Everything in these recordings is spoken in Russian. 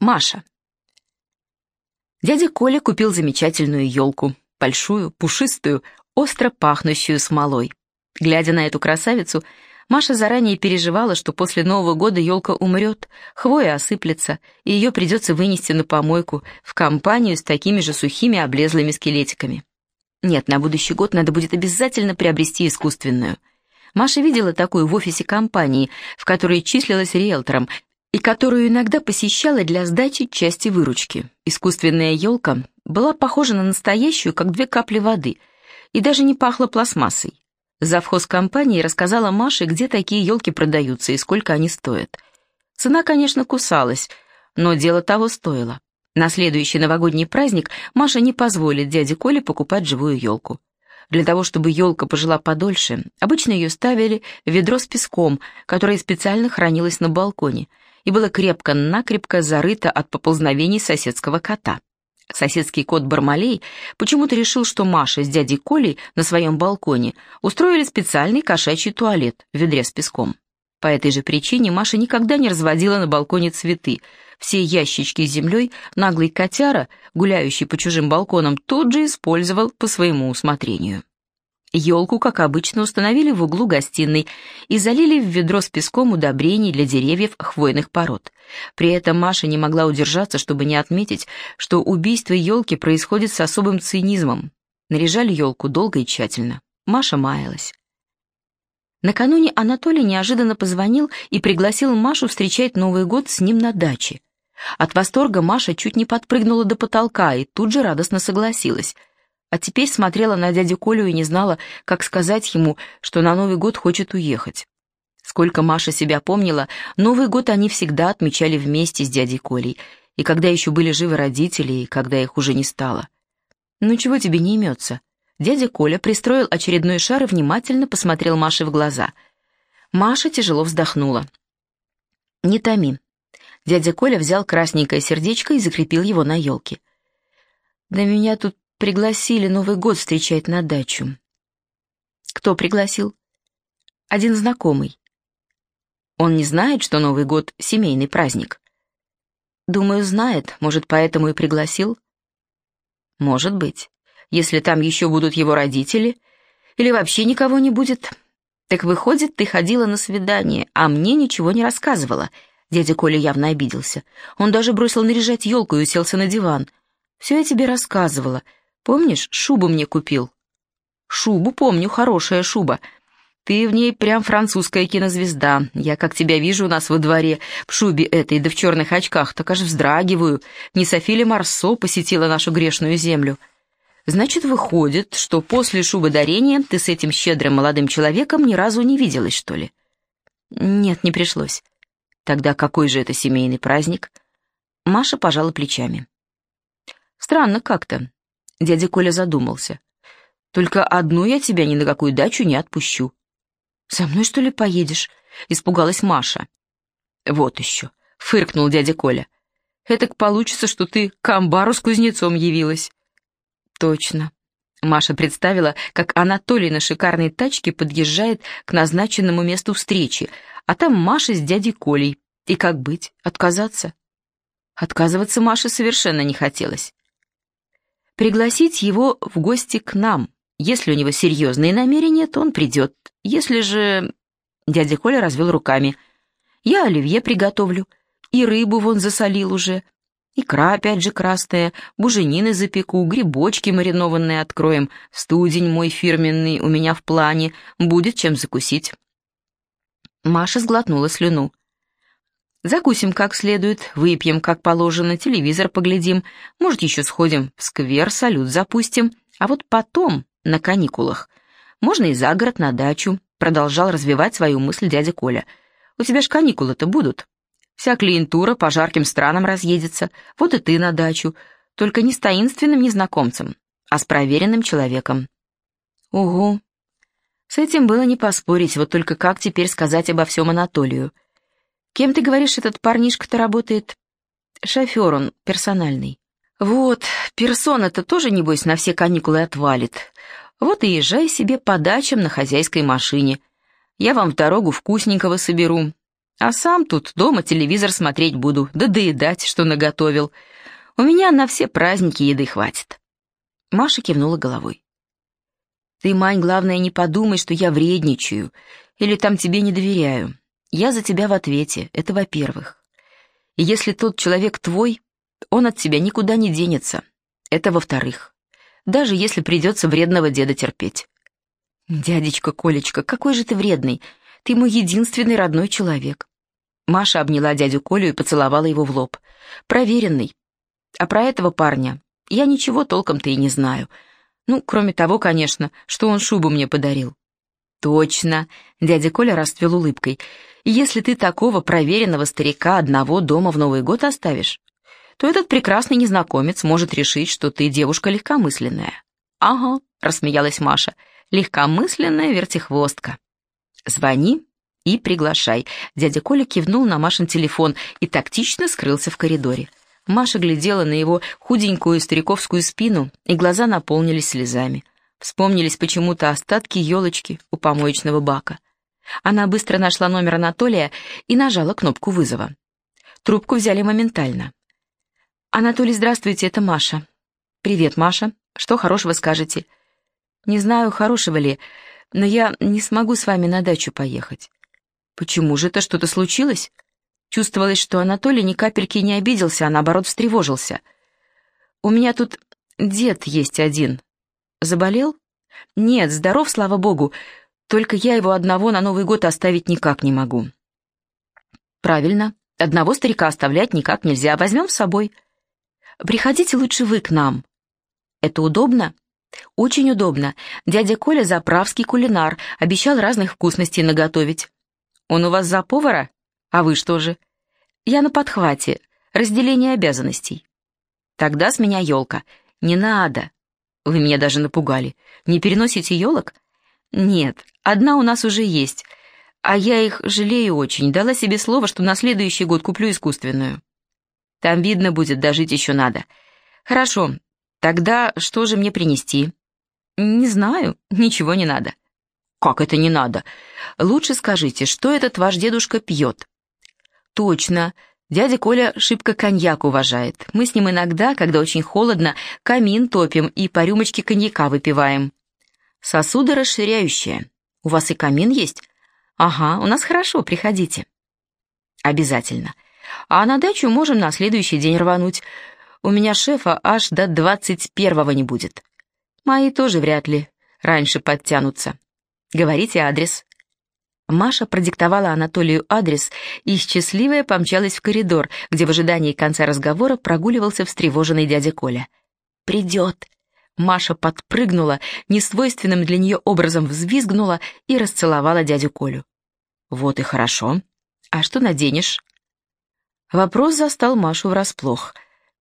Маша. Дядя Коля купил замечательную елку, большую, пушистую, остро пахнущую смолой. Глядя на эту красавицу, Маша заранее переживала, что после Нового года елка умрет, хвоя осыплется, и ее придется вынести на помойку в компанию с такими же сухими облезлыми скелетиками. Нет, на будущий год надо будет обязательно приобрести искусственную. Маша видела такую в офисе компании, в которой числилась риэлтором, и которую иногда посещала для сдачи части выручки. Искусственная елка была похожа на настоящую, как две капли воды, и даже не пахла пластмассой. Завхоз компании рассказала Маше, где такие елки продаются и сколько они стоят. Цена, конечно, кусалась, но дело того стоило. На следующий новогодний праздник Маша не позволит дяде Коле покупать живую елку. Для того, чтобы елка пожила подольше, обычно ее ставили в ведро с песком, которое специально хранилось на балконе, и было крепко-накрепко зарыто от поползновений соседского кота. Соседский кот Бармалей почему-то решил, что Маша с дядей Колей на своем балконе устроили специальный кошачий туалет в ведре с песком. По этой же причине Маша никогда не разводила на балконе цветы. Все ящички с землей наглый котяра, гуляющий по чужим балконам, тут же использовал по своему усмотрению. Елку, как обычно, установили в углу гостиной и залили в ведро с песком удобрений для деревьев хвойных пород. При этом Маша не могла удержаться, чтобы не отметить, что убийство елки происходит с особым цинизмом. Наряжали елку долго и тщательно. Маша маялась. Накануне Анатолий неожиданно позвонил и пригласил Машу встречать Новый год с ним на даче. От восторга Маша чуть не подпрыгнула до потолка и тут же радостно согласилась — а теперь смотрела на дядю Колю и не знала, как сказать ему, что на Новый год хочет уехать. Сколько Маша себя помнила, Новый год они всегда отмечали вместе с дядей Колей, и когда еще были живы родители, и когда их уже не стало. «Ну чего тебе не имется?» Дядя Коля пристроил очередной шар и внимательно посмотрел Маше в глаза. Маша тяжело вздохнула. «Не томи». Дядя Коля взял красненькое сердечко и закрепил его на елке. «Да меня тут пригласили Новый год встречать на дачу. Кто пригласил? Один знакомый. Он не знает, что Новый год — семейный праздник. Думаю, знает, может, поэтому и пригласил. Может быть, если там еще будут его родители, или вообще никого не будет. Так выходит, ты ходила на свидание, а мне ничего не рассказывала. Дядя Коля явно обиделся. Он даже бросил наряжать елку и уселся на диван. Все я тебе рассказывала, Помнишь, шубу мне купил?» «Шубу помню, хорошая шуба. Ты в ней прям французская кинозвезда. Я, как тебя вижу у нас во дворе, в шубе этой, да в черных очках, так аж вздрагиваю. Не Софи Марсо посетила нашу грешную землю?» «Значит, выходит, что после шубы дарения ты с этим щедрым молодым человеком ни разу не виделась, что ли?» «Нет, не пришлось». «Тогда какой же это семейный праздник?» Маша пожала плечами. «Странно как-то. Дядя Коля задумался. «Только одну я тебя ни на какую дачу не отпущу». «Со мной, что ли, поедешь?» — испугалась Маша. «Вот еще», — фыркнул дядя Коля. «Этак получится, что ты к амбару с кузнецом явилась». «Точно». Маша представила, как Анатолий на шикарной тачке подъезжает к назначенному месту встречи, а там Маша с дядей Колей. И как быть? Отказаться? Отказываться Маше совершенно не хотелось пригласить его в гости к нам. Если у него серьезные намерения, то он придет. Если же...» Дядя Коля развел руками. «Я оливье приготовлю, и рыбу вон засолил уже, икра опять же красная, буженины запеку, грибочки маринованные откроем, студень мой фирменный у меня в плане, будет чем закусить». Маша сглотнула слюну. Закусим как следует, выпьем как положено, телевизор поглядим, может, еще сходим в сквер, салют запустим. А вот потом, на каникулах, можно и за город на дачу, продолжал развивать свою мысль дядя Коля. У тебя ж каникулы-то будут. Вся клиентура по жарким странам разъедется, вот и ты на дачу, только не с таинственным незнакомцем, а с проверенным человеком. Угу. С этим было не поспорить, вот только как теперь сказать обо всем Анатолию? Кем, ты говоришь, этот парнишка-то работает? Шофер он, персональный. Вот, персона-то тоже, небось, на все каникулы отвалит. Вот и езжай себе по дачам на хозяйской машине. Я вам в дорогу вкусненького соберу. А сам тут дома телевизор смотреть буду, да доедать, что наготовил. У меня на все праздники еды хватит». Маша кивнула головой. «Ты, Мань, главное, не подумай, что я вредничаю или там тебе не доверяю. Я за тебя в ответе, это во-первых. И если тот человек твой, он от тебя никуда не денется. Это во-вторых. Даже если придется вредного деда терпеть. «Дядечка Колечка, какой же ты вредный! Ты мой единственный родной человек!» Маша обняла дядю Колю и поцеловала его в лоб. «Проверенный. А про этого парня я ничего толком-то и не знаю. Ну, кроме того, конечно, что он шубу мне подарил». «Точно!» — дядя Коля расцвел улыбкой. «Если ты такого проверенного старика одного дома в Новый год оставишь, то этот прекрасный незнакомец может решить, что ты девушка легкомысленная». «Ага», — рассмеялась Маша, — «легкомысленная вертихвостка». «Звони и приглашай». Дядя Коля кивнул на Машин телефон и тактично скрылся в коридоре. Маша глядела на его худенькую стариковскую спину, и глаза наполнились слезами. Вспомнились почему-то остатки елочки у помоечного бака. Она быстро нашла номер Анатолия и нажала кнопку вызова. Трубку взяли моментально. «Анатолий, здравствуйте, это Маша». «Привет, Маша. Что хорошего скажете?» «Не знаю, хорошего ли, но я не смогу с вами на дачу поехать». «Почему же это что-то случилось?» Чувствовалось, что Анатолий ни капельки не обиделся, а наоборот встревожился. «У меня тут дед есть один. Заболел?» «Нет, здоров, слава богу. Только я его одного на Новый год оставить никак не могу». «Правильно. Одного старика оставлять никак нельзя. Возьмем с собой». Приходите лучше вы к нам». «Это удобно?» «Очень удобно. Дядя Коля заправский кулинар, обещал разных вкусностей наготовить». «Он у вас за повара? А вы что же?» «Я на подхвате. Разделение обязанностей». «Тогда с меня елка». «Не надо». «Вы меня даже напугали. Не переносите елок?» «Нет, одна у нас уже есть. А я их жалею очень. Дала себе слово, что на следующий год куплю искусственную». Там видно будет, дожить еще надо. Хорошо, тогда что же мне принести? Не знаю, ничего не надо. Как это не надо? Лучше скажите, что этот ваш дедушка пьет? Точно, дядя Коля шибко коньяк уважает. Мы с ним иногда, когда очень холодно, камин топим и по рюмочке коньяка выпиваем. Сосуды расширяющие. У вас и камин есть? Ага, у нас хорошо, приходите. Обязательно. А на дачу можем на следующий день рвануть. У меня шефа аж до двадцать первого не будет. Мои тоже вряд ли раньше подтянутся. Говорите адрес». Маша продиктовала Анатолию адрес и счастливая помчалась в коридор, где в ожидании конца разговора прогуливался встревоженный дядя Коля. «Придет!» Маша подпрыгнула, несвойственным для нее образом взвизгнула и расцеловала дядю Колю. «Вот и хорошо. А что наденешь?» Вопрос застал Машу врасплох.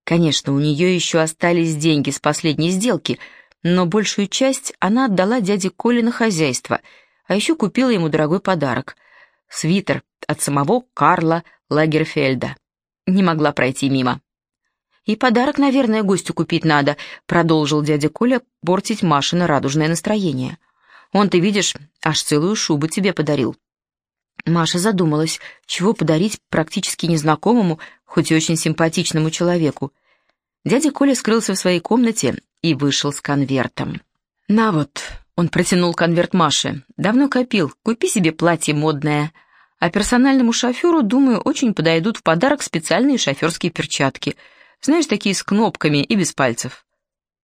Конечно, у нее еще остались деньги с последней сделки, но большую часть она отдала дяде Коле на хозяйство, а еще купила ему дорогой подарок — свитер от самого Карла Лагерфельда. Не могла пройти мимо. «И подарок, наверное, гостю купить надо», — продолжил дядя Коля портить Машино радужное настроение. «Он, ты видишь, аж целую шубу тебе подарил». Маша задумалась, чего подарить практически незнакомому, хоть и очень симпатичному человеку. Дядя Коля скрылся в своей комнате и вышел с конвертом. «На вот», — он протянул конверт Маше, — «давно копил, купи себе платье модное. А персональному шоферу, думаю, очень подойдут в подарок специальные шоферские перчатки. Знаешь, такие с кнопками и без пальцев».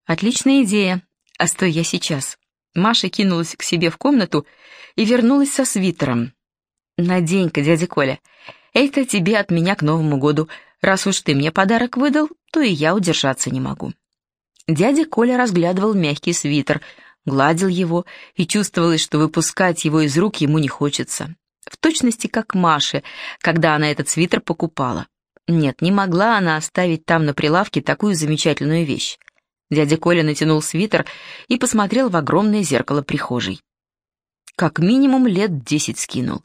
«Отличная идея. А стой я сейчас». Маша кинулась к себе в комнату и вернулась со свитером. «Надень-ка, дядя Коля, это тебе от меня к Новому году. Раз уж ты мне подарок выдал, то и я удержаться не могу». Дядя Коля разглядывал мягкий свитер, гладил его, и чувствовалось, что выпускать его из рук ему не хочется. В точности как Маше, когда она этот свитер покупала. Нет, не могла она оставить там на прилавке такую замечательную вещь. Дядя Коля натянул свитер и посмотрел в огромное зеркало прихожей. Как минимум лет десять скинул.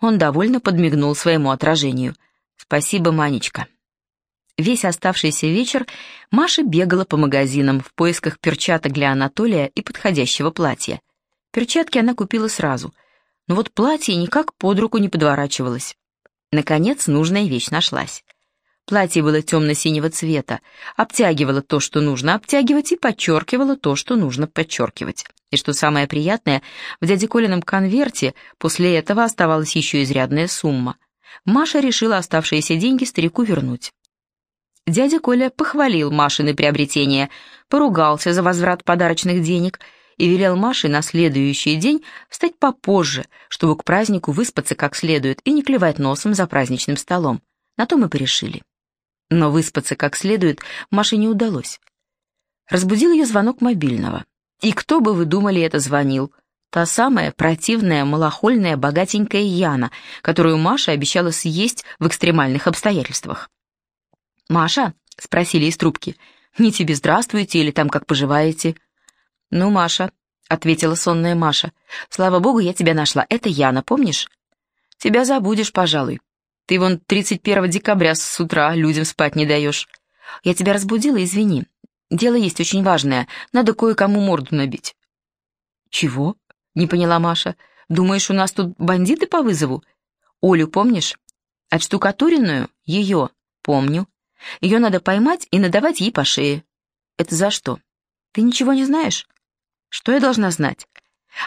Он довольно подмигнул своему отражению. «Спасибо, Манечка». Весь оставшийся вечер Маша бегала по магазинам в поисках перчаток для Анатолия и подходящего платья. Перчатки она купила сразу, но вот платье никак под руку не подворачивалось. Наконец, нужная вещь нашлась. Платье было темно-синего цвета, обтягивало то, что нужно обтягивать, и подчеркивало то, что нужно подчеркивать. И что самое приятное, в дяде Колином конверте после этого оставалась еще изрядная сумма. Маша решила оставшиеся деньги старику вернуть. Дядя Коля похвалил Машины приобретение, поругался за возврат подарочных денег и велел Маше на следующий день встать попозже, чтобы к празднику выспаться как следует и не клевать носом за праздничным столом. На то мы порешили. Но выспаться как следует Маше не удалось. Разбудил ее звонок мобильного. И кто бы вы думали, это звонил? Та самая противная, малохольная, богатенькая Яна, которую Маша обещала съесть в экстремальных обстоятельствах. «Маша?» — спросили из трубки. «Не тебе здравствуйте или там как поживаете?» «Ну, Маша», — ответила сонная Маша. «Слава богу, я тебя нашла. Это Яна, помнишь?» «Тебя забудешь, пожалуй. Ты вон 31 декабря с утра людям спать не даешь. Я тебя разбудила, извини. Дело есть очень важное, надо кое-кому морду набить». «Чего?» — не поняла Маша. «Думаешь, у нас тут бандиты по вызову? Олю помнишь? Отштукатуренную? Ее. Помню. Ее надо поймать и надавать ей по шее. Это за что? Ты ничего не знаешь? Что я должна знать?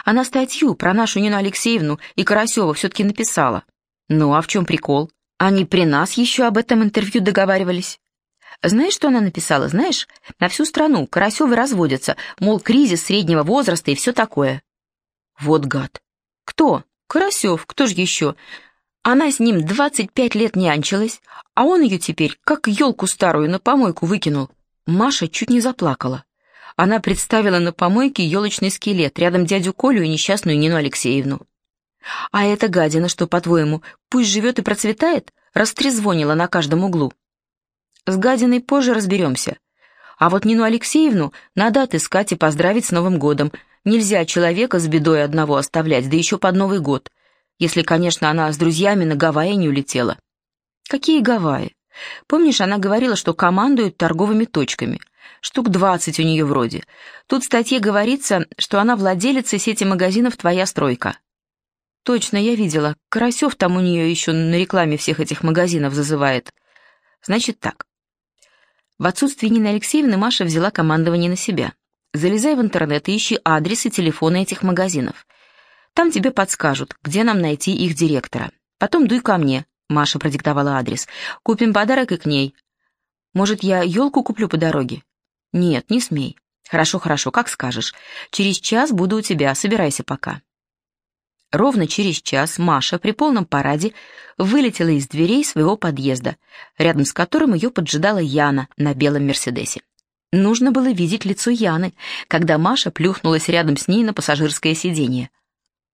Она статью про нашу Нину Алексеевну и Карасева все-таки написала. Ну, а в чем прикол? Они при нас еще об этом интервью договаривались. Знаешь, что она написала, знаешь? На всю страну Карасевы разводятся, мол, кризис среднего возраста и все такое. Вот гад. Кто? Карасев, кто же еще? Она с ним 25 лет нянчилась, а он ее теперь, как елку старую, на помойку выкинул. Маша чуть не заплакала. Она представила на помойке елочный скелет, рядом дядю Колю и несчастную Нину Алексеевну. А эта гадина, что, по-твоему, пусть живет и процветает, растрезвонила на каждом углу. С гадиной позже разберемся. А вот Нину Алексеевну надо отыскать и поздравить с Новым годом. Нельзя человека с бедой одного оставлять, да еще под Новый год. Если, конечно, она с друзьями на Гавайи не улетела. Какие Гавайи? Помнишь, она говорила, что командует торговыми точками. Штук двадцать у нее вроде. Тут в статье говорится, что она владелица сети магазинов «Твоя стройка». Точно, я видела. Карасев там у нее еще на рекламе всех этих магазинов зазывает. Значит так. В отсутствие Нины Алексеевны Маша взяла командование на себя. Залезай в интернет и ищи адрес и телефоны этих магазинов. Там тебе подскажут, где нам найти их директора. Потом дуй ко мне. Маша продиктовала адрес. Купим подарок и к ней. Может, я елку куплю по дороге? Нет, не смей. Хорошо, хорошо, как скажешь. Через час буду у тебя, собирайся пока. Ровно через час Маша при полном параде вылетела из дверей своего подъезда, рядом с которым ее поджидала Яна на белом Мерседесе. Нужно было видеть лицо Яны, когда Маша плюхнулась рядом с ней на пассажирское сиденье.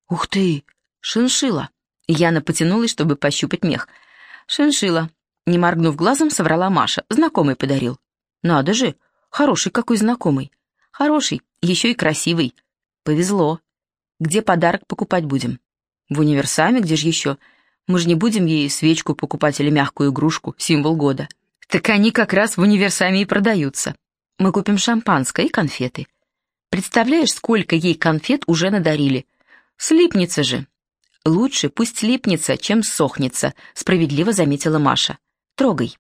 «Ух ты! Шиншила!» Яна потянулась, чтобы пощупать мех. «Шиншила!» Не моргнув глазом, соврала Маша. «Знакомый подарил». «Надо же! Хороший какой знакомый!» «Хороший, еще и красивый!» «Повезло!» Где подарок покупать будем? В универсаме, где же еще? Мы же не будем ей свечку покупать или мягкую игрушку, символ года. Так они как раз в универсаме и продаются. Мы купим шампанское и конфеты. Представляешь, сколько ей конфет уже надарили? Слипнется же. Лучше пусть слипнется, чем сохнется, справедливо заметила Маша. Трогай.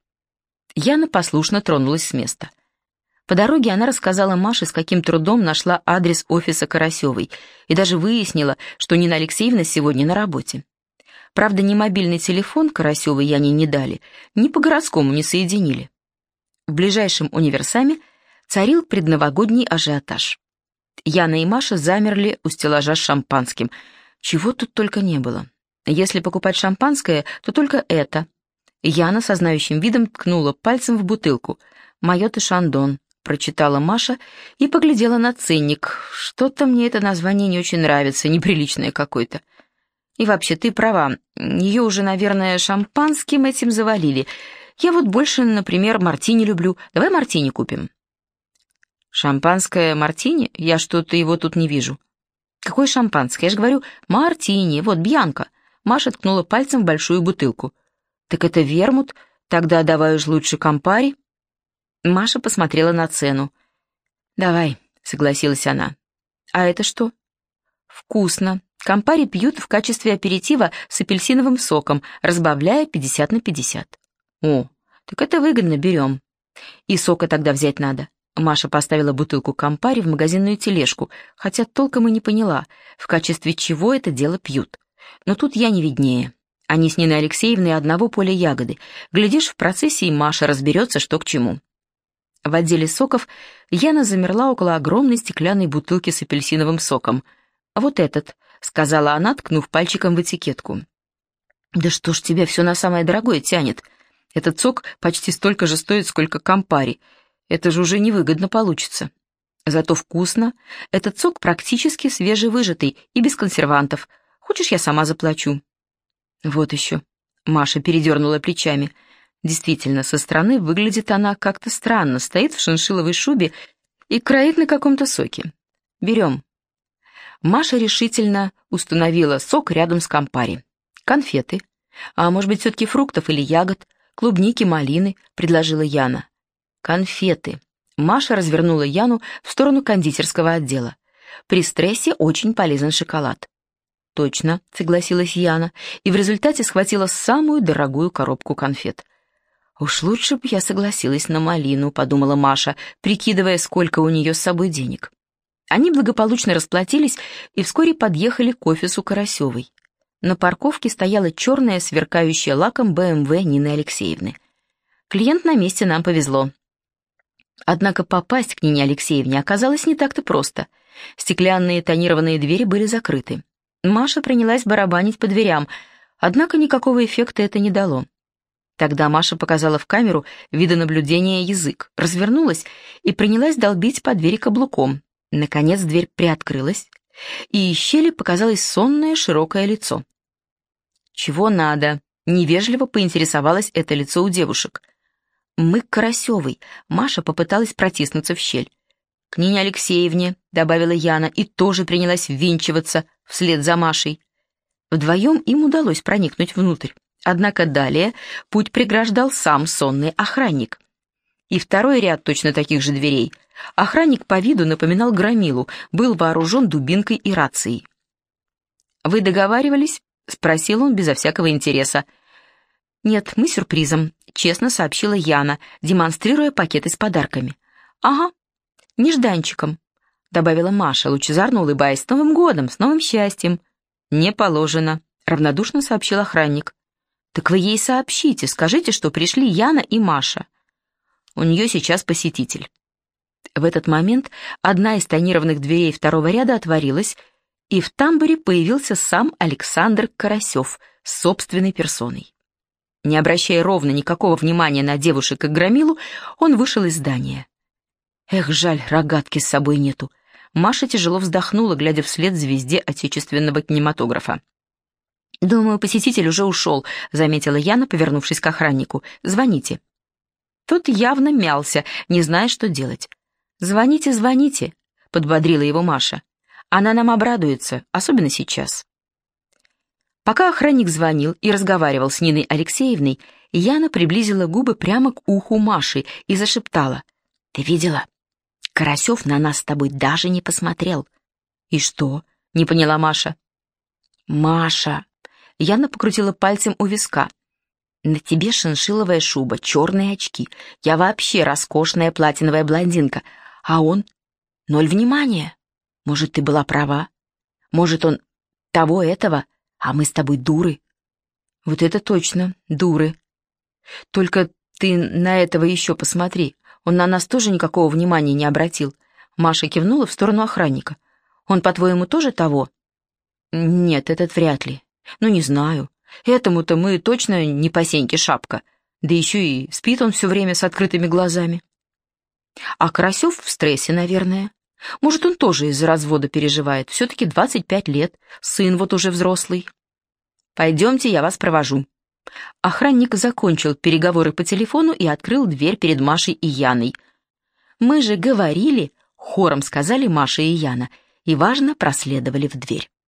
Яна послушно тронулась с места. По дороге она рассказала Маше, с каким трудом нашла адрес офиса Карасевой и даже выяснила, что Нина Алексеевна сегодня на работе. Правда, ни мобильный телефон Карасевой Яне не дали, ни по городскому не соединили. В ближайшем универсаме царил предновогодний ажиотаж. Яна и Маша замерли у стеллажа с шампанским. Чего тут только не было. Если покупать шампанское, то только это. Яна со знающим видом ткнула пальцем в бутылку. «Майот и Шандон», прочитала Маша и поглядела на ценник. Что-то мне это название не очень нравится, неприличное какое-то. И вообще, ты права, ее уже, наверное, шампанским этим завалили. Я вот больше, например, мартини люблю. Давай мартини купим. Шампанское мартини? Я что-то его тут не вижу. Какое шампанское? Я же говорю, мартини, вот, Бьянка. Маша ткнула пальцем в большую бутылку. Так это вермут? Тогда давай уж лучше компари. Маша посмотрела на цену. «Давай», — согласилась она. «А это что?» «Вкусно. Кампари пьют в качестве аперитива с апельсиновым соком, разбавляя 50 на 50. О, так это выгодно, берем. И сока тогда взять надо. Маша поставила бутылку Кампари в магазинную тележку, хотя толком и не поняла, в качестве чего это дело пьют. Но тут я не виднее. Они с Ниной Алексеевной одного поля ягоды. Глядишь, в процессе и Маша разберется, что к чему. В отделе соков Яна замерла около огромной стеклянной бутылки с апельсиновым соком. «Вот этот», — сказала она, ткнув пальчиком в этикетку. «Да что ж тебя все на самое дорогое тянет? Этот сок почти столько же стоит, сколько кампари. Это же уже невыгодно получится. Зато вкусно. Этот сок практически свежевыжатый и без консервантов. Хочешь, я сама заплачу?» Вот еще. Маша передернула плечами. Действительно, со стороны выглядит она как-то странно, стоит в шиншиловой шубе и кроит на каком-то соке. Берем. Маша решительно установила сок рядом с компари. Конфеты. А может быть, все-таки фруктов или ягод? Клубники, малины, предложила Яна. Конфеты. Маша развернула Яну в сторону кондитерского отдела. При стрессе очень полезен шоколад. «Точно», — согласилась Яна, и в результате схватила самую дорогую коробку конфет. «Уж лучше бы я согласилась на малину», — подумала Маша, прикидывая, сколько у нее с собой денег. Они благополучно расплатились и вскоре подъехали к офису Карасевой. На парковке стояла черная, сверкающая лаком БМВ Нины Алексеевны. Клиент на месте нам повезло. Однако попасть к Нине Алексеевне оказалось не так-то просто. Стеклянные тонированные двери были закрыты. Маша принялась барабанить по дверям, однако никакого эффекта это не дало. Тогда Маша показала в камеру видонаблюдения язык, развернулась и принялась долбить по двери каблуком. Наконец дверь приоткрылась, и из щели показалось сонное широкое лицо. «Чего надо?» — невежливо поинтересовалось это лицо у девушек. «Мы к Карасевой», — Маша попыталась протиснуться в щель. «К Нине Алексеевне», — добавила Яна, и тоже принялась ввинчиваться вслед за Машей. Вдвоем им удалось проникнуть внутрь. Однако далее путь преграждал сам сонный охранник. И второй ряд точно таких же дверей. Охранник по виду напоминал громилу, был вооружен дубинкой и рацией. «Вы договаривались?» — спросил он безо всякого интереса. «Нет, мы сюрпризом», — честно сообщила Яна, демонстрируя пакеты с подарками. «Ага, нежданчиком», — добавила Маша, лучезарно улыбаясь. «С Новым годом, с новым счастьем!» «Не положено», — равнодушно сообщил охранник. «Так вы ей сообщите, скажите, что пришли Яна и Маша. У нее сейчас посетитель». В этот момент одна из тонированных дверей второго ряда отворилась, и в тамбуре появился сам Александр Карасев с собственной персоной. Не обращая ровно никакого внимания на девушек и громилу, он вышел из здания. Эх, жаль, рогатки с собой нету. Маша тяжело вздохнула, глядя вслед звезде отечественного кинематографа. «Думаю, посетитель уже ушел», — заметила Яна, повернувшись к охраннику. «Звоните». Тот явно мялся, не зная, что делать. «Звоните, звоните», — подбодрила его Маша. «Она нам обрадуется, особенно сейчас». Пока охранник звонил и разговаривал с Ниной Алексеевной, Яна приблизила губы прямо к уху Маши и зашептала. «Ты видела? Карасев на нас с тобой даже не посмотрел. И что? Не поняла Маша. Маша. Яна покрутила пальцем у виска. На тебе шиншиловая шуба, черные очки. Я вообще роскошная платиновая блондинка. А он? Ноль внимания. Может, ты была права? Может, он того этого, а мы с тобой дуры? Вот это точно, дуры. Только ты на этого еще посмотри. Он на нас тоже никакого внимания не обратил. Маша кивнула в сторону охранника. Он, по-твоему, тоже того? Нет, этот вряд ли. Ну, не знаю. Этому-то мы точно не по сеньке шапка. Да еще и спит он все время с открытыми глазами. А Карасев в стрессе, наверное. Может, он тоже из-за развода переживает. Все-таки 25 лет, сын вот уже взрослый. Пойдемте, я вас провожу. Охранник закончил переговоры по телефону и открыл дверь перед Машей и Яной. «Мы же говорили», — хором сказали Маша и Яна, и, важно, проследовали в дверь.